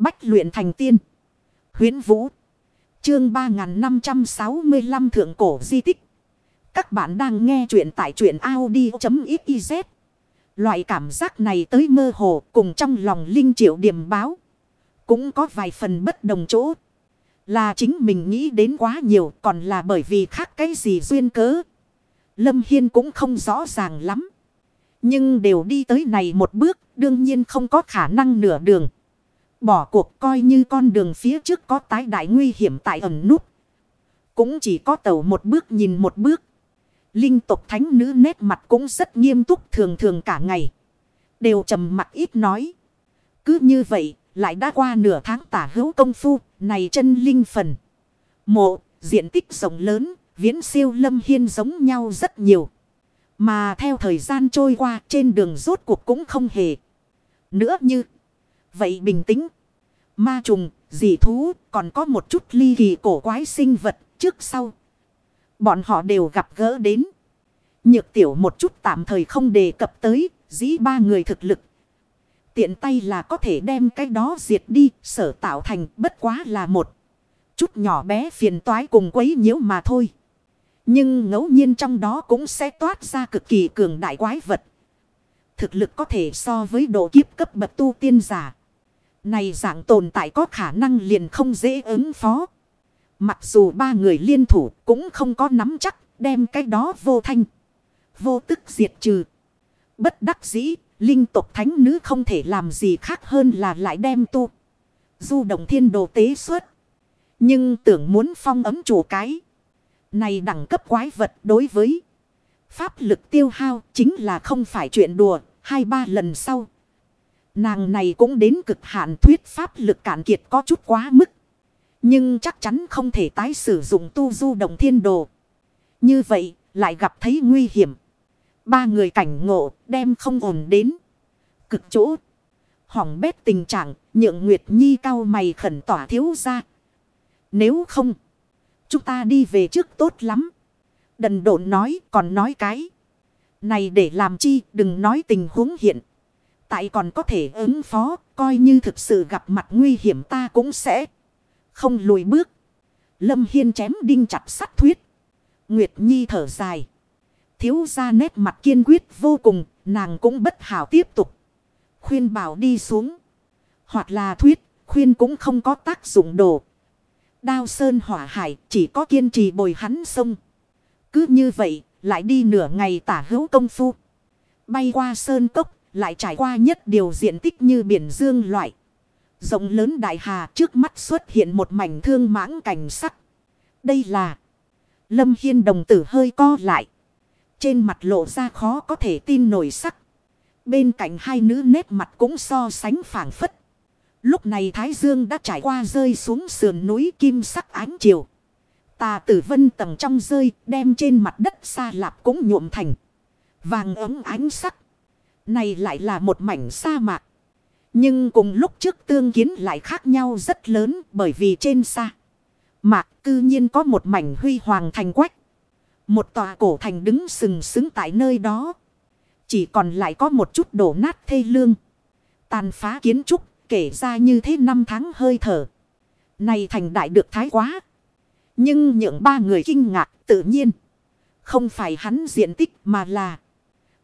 Bách luyện thành tiên. Huyến Vũ. Chương 3565 Thượng Cổ Di Tích. Các bạn đang nghe truyện tại truyện Audi.xyz. Loại cảm giác này tới mơ hồ cùng trong lòng Linh Triệu điểm báo. Cũng có vài phần bất đồng chỗ. Là chính mình nghĩ đến quá nhiều, còn là bởi vì khác cái gì duyên cớ. Lâm Hiên cũng không rõ ràng lắm. Nhưng đều đi tới này một bước, đương nhiên không có khả năng nửa đường. Bỏ cuộc coi như con đường phía trước có tái đại nguy hiểm tại ẩn nút. Cũng chỉ có tàu một bước nhìn một bước. Linh tục thánh nữ nét mặt cũng rất nghiêm túc thường thường cả ngày. Đều trầm mặt ít nói. Cứ như vậy, lại đã qua nửa tháng tả hữu công phu, này chân linh phần. Mộ, diện tích rộng lớn, viễn siêu lâm hiên giống nhau rất nhiều. Mà theo thời gian trôi qua trên đường rốt cuộc cũng không hề. Nữa như. Vậy bình tĩnh. Ma trùng, dị thú, còn có một chút ly kỳ cổ quái sinh vật trước sau. Bọn họ đều gặp gỡ đến. Nhược tiểu một chút tạm thời không đề cập tới, dĩ ba người thực lực. Tiện tay là có thể đem cái đó diệt đi, sở tạo thành bất quá là một. Chút nhỏ bé phiền toái cùng quấy nhiễu mà thôi. Nhưng ngẫu nhiên trong đó cũng sẽ toát ra cực kỳ cường đại quái vật. Thực lực có thể so với độ kiếp cấp bậc tu tiên giả. Này dạng tồn tại có khả năng liền không dễ ứng phó. Mặc dù ba người liên thủ cũng không có nắm chắc đem cái đó vô thanh. Vô tức diệt trừ. Bất đắc dĩ, linh tục thánh nữ không thể làm gì khác hơn là lại đem tu. Du động thiên đồ tế xuất. Nhưng tưởng muốn phong ấm chủ cái. Này đẳng cấp quái vật đối với pháp lực tiêu hao chính là không phải chuyện đùa. Hai ba lần sau. Nàng này cũng đến cực hạn thuyết pháp lực cạn kiệt có chút quá mức. Nhưng chắc chắn không thể tái sử dụng tu du động thiên đồ. Như vậy, lại gặp thấy nguy hiểm. Ba người cảnh ngộ đem không ổn đến. Cực chỗ. Hỏng bét tình trạng, nhượng Nguyệt Nhi cao mày khẩn tỏa thiếu ra. Nếu không. Chúng ta đi về trước tốt lắm. Đần độn nói, còn nói cái. Này để làm chi, đừng nói tình huống hiện. Tại còn có thể ứng phó coi như thực sự gặp mặt nguy hiểm ta cũng sẽ không lùi bước. Lâm Hiên chém đinh chặt sắt thuyết. Nguyệt Nhi thở dài. Thiếu ra nét mặt kiên quyết vô cùng, nàng cũng bất hảo tiếp tục. Khuyên bảo đi xuống. Hoặc là thuyết, khuyên cũng không có tác dụng đồ. Đao sơn hỏa hải chỉ có kiên trì bồi hắn sông. Cứ như vậy, lại đi nửa ngày tả hữu công phu. Bay qua sơn cốc, lại trải qua nhất điều diện tích như biển dương loại. Rộng lớn đại hà trước mắt xuất hiện một mảnh thương mãng cảnh sắc. Đây là Lâm Hiên đồng tử hơi co lại. Trên mặt lộ ra khó có thể tin nổi sắc. Bên cạnh hai nữ nét mặt cũng so sánh phảng phất. Lúc này Thái Dương đã trải qua rơi xuống sườn núi kim sắc ánh chiều. Tà tử vân tầng trong rơi, đem trên mặt đất xa lạp cũng nhuộm thành. Vàng ấm ánh sắc. Này lại là một mảnh sa mạc. Nhưng cùng lúc trước tương kiến lại khác nhau rất lớn bởi vì trên xa. Mạc cư nhiên có một mảnh huy hoàng thành quách. Một tòa cổ thành đứng sừng sững tại nơi đó. Chỉ còn lại có một chút đổ nát thê lương. Tàn phá kiến trúc, kể ra như thế năm tháng hơi thở. Này thành đại được thái quá. Nhưng những ba người kinh ngạc tự nhiên. Không phải hắn diện tích mà là.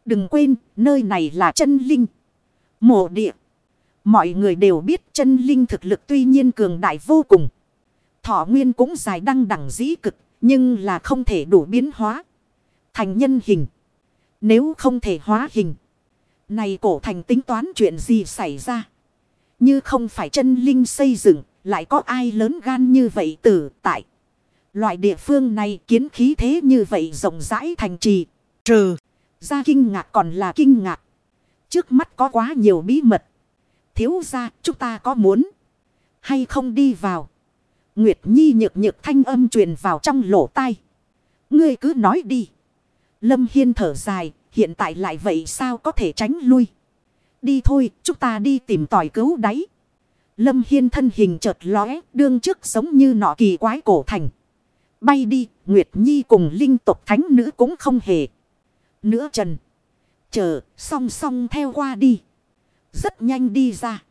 Đừng quên, nơi này là chân linh. Mộ địa. Mọi người đều biết chân linh thực lực tuy nhiên cường đại vô cùng. Thọ nguyên cũng dài đăng đẳng dĩ cực. Nhưng là không thể đủ biến hóa. Thành nhân hình. Nếu không thể hóa hình. Này cổ thành tính toán chuyện gì xảy ra. Như không phải chân linh xây dựng. Lại có ai lớn gan như vậy tử tại. Loại địa phương này kiến khí thế như vậy rộng rãi thành trì. Trừ. Ra kinh ngạc còn là kinh ngạc. Trước mắt có quá nhiều bí mật. Thiếu ra, chúng ta có muốn. Hay không đi vào. Nguyệt Nhi nhược nhược thanh âm truyền vào trong lỗ tai. Ngươi cứ nói đi. Lâm Hiên thở dài. Hiện tại lại vậy sao có thể tránh lui. Đi thôi, chúng ta đi tìm tỏi cứu đáy. Lâm Hiên thân hình chợt lóe. Đương trước giống như nọ kỳ quái cổ thành. Bay đi. Nguyệt Nhi cùng linh tục thánh nữ cũng không hề. Nữa trần. Chờ song song theo qua đi. Rất nhanh đi ra.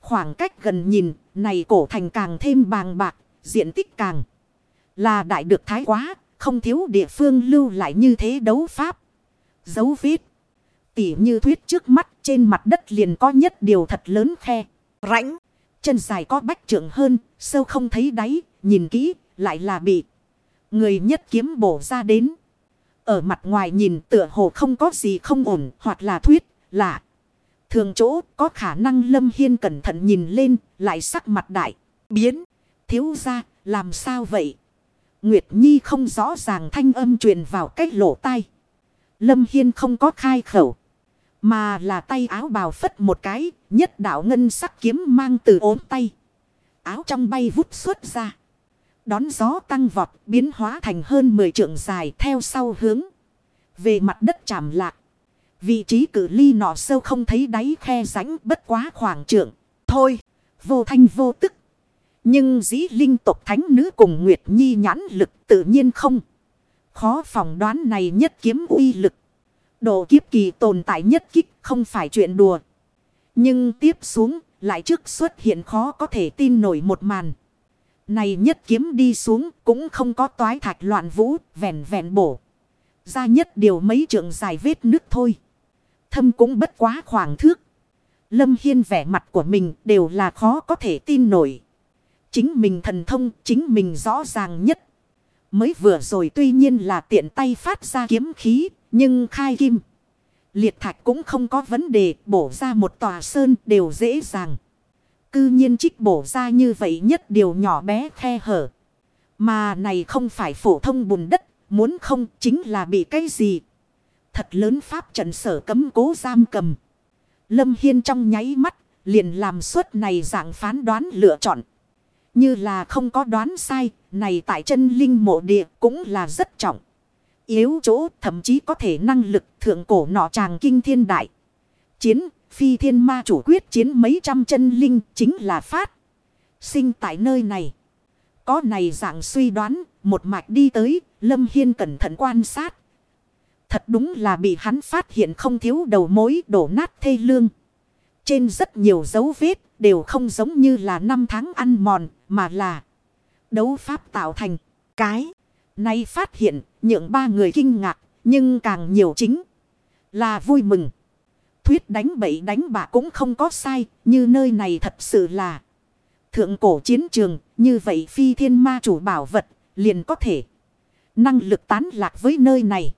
Khoảng cách gần nhìn, này cổ thành càng thêm bàng bạc, diện tích càng là đại được thái quá, không thiếu địa phương lưu lại như thế đấu pháp. Dấu vết. Tỉ như thuyết trước mắt trên mặt đất liền có nhất điều thật lớn khe. Rãnh. Chân dài có bách trượng hơn, sâu không thấy đáy, nhìn kỹ, lại là bị. Người nhất kiếm bổ ra đến. Ở mặt ngoài nhìn tựa hồ không có gì không ổn, hoặc là thuyết, là thường chỗ có khả năng Lâm Hiên cẩn thận nhìn lên, lại sắc mặt đại, biến, thiếu ra, làm sao vậy? Nguyệt Nhi không rõ ràng thanh âm truyền vào cách lỗ tai. Lâm Hiên không có khai khẩu. Mà là tay áo bào phất một cái, nhất đạo ngân sắc kiếm mang từ ốm tay. Áo trong bay vút xuất ra. Đón gió tăng vọt biến hóa thành hơn 10 trượng dài theo sau hướng. Về mặt đất chạm lạc. Vị trí cử ly nọ sâu không thấy đáy khe rãnh bất quá khoảng trượng. Thôi, vô thanh vô tức. Nhưng dĩ linh tộc thánh nữ cùng Nguyệt Nhi nhãn lực tự nhiên không. Khó phỏng đoán này nhất kiếm uy lực. Độ kiếp kỳ tồn tại nhất kích không phải chuyện đùa. Nhưng tiếp xuống lại trước xuất hiện khó có thể tin nổi một màn. Này nhất kiếm đi xuống cũng không có toái thạch loạn vũ, vẹn vẹn bổ. Ra nhất điều mấy trượng dài vết nước thôi. Thâm cũng bất quá khoảng thước. Lâm Hiên vẻ mặt của mình đều là khó có thể tin nổi. Chính mình thần thông, chính mình rõ ràng nhất. Mới vừa rồi tuy nhiên là tiện tay phát ra kiếm khí, nhưng khai kim. Liệt thạch cũng không có vấn đề, bổ ra một tòa sơn đều dễ dàng. Cư nhiên trích bổ ra như vậy nhất điều nhỏ bé khe hở. Mà này không phải phổ thông bùn đất, muốn không chính là bị cái gì. Thật lớn pháp trận sở cấm cố giam cầm. Lâm Hiên trong nháy mắt, liền làm suốt này dạng phán đoán lựa chọn. Như là không có đoán sai, này tại chân linh mộ địa cũng là rất trọng. Yếu chỗ thậm chí có thể năng lực thượng cổ nọ tràng kinh thiên đại. Chiến, phi thiên ma chủ quyết chiến mấy trăm chân linh chính là phát. Sinh tại nơi này. Có này dạng suy đoán, một mạch đi tới, Lâm Hiên cẩn thận quan sát. Thật đúng là bị hắn phát hiện không thiếu đầu mối đổ nát thê lương. Trên rất nhiều dấu vết đều không giống như là năm tháng ăn mòn mà là đấu pháp tạo thành cái. Nay phát hiện nhượng ba người kinh ngạc nhưng càng nhiều chính là vui mừng. Thuyết đánh bậy đánh bạ cũng không có sai như nơi này thật sự là thượng cổ chiến trường như vậy phi thiên ma chủ bảo vật liền có thể năng lực tán lạc với nơi này.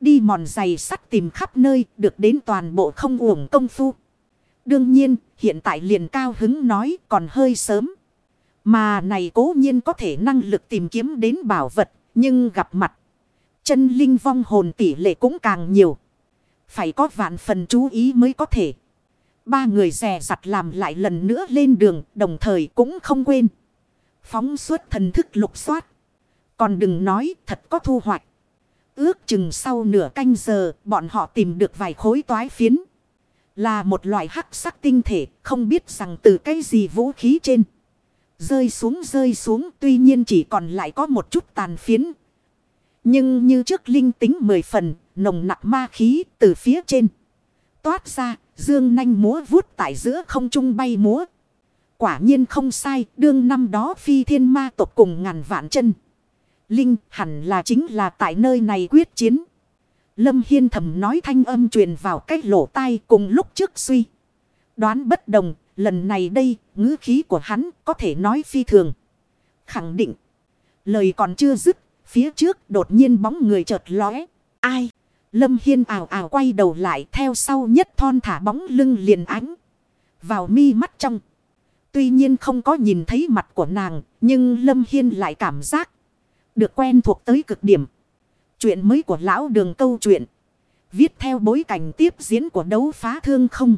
Đi mòn giày sắt tìm khắp nơi được đến toàn bộ không uổng công phu. Đương nhiên, hiện tại liền cao hứng nói còn hơi sớm. Mà này cố nhiên có thể năng lực tìm kiếm đến bảo vật, nhưng gặp mặt. Chân linh vong hồn tỷ lệ cũng càng nhiều. Phải có vạn phần chú ý mới có thể. Ba người rè rặt làm lại lần nữa lên đường, đồng thời cũng không quên. Phóng suốt thần thức lục soát. Còn đừng nói thật có thu hoạch. Ước chừng sau nửa canh giờ, bọn họ tìm được vài khối toái phiến. Là một loại hắc sắc tinh thể, không biết rằng từ cái gì vũ khí trên. Rơi xuống rơi xuống, tuy nhiên chỉ còn lại có một chút tàn phiến. Nhưng như trước linh tính mười phần, nồng nặng ma khí từ phía trên. Toát ra, dương nanh múa vuốt tại giữa không trung bay múa. Quả nhiên không sai, đương năm đó phi thiên ma tộc cùng ngàn vạn chân. Linh hẳn là chính là tại nơi này quyết chiến. Lâm Hiên thầm nói thanh âm truyền vào cách lỗ tai cùng lúc trước suy. Đoán bất đồng, lần này đây, ngữ khí của hắn có thể nói phi thường. Khẳng định. Lời còn chưa dứt, phía trước đột nhiên bóng người chợt lóe. Ai? Lâm Hiên ảo ảo quay đầu lại theo sau nhất thon thả bóng lưng liền ánh. Vào mi mắt trong. Tuy nhiên không có nhìn thấy mặt của nàng, nhưng Lâm Hiên lại cảm giác được quen thuộc tới cực điểm. Chuyện mới của lão đường câu chuyện. Viết theo bối cảnh tiếp diễn của đấu phá thương không.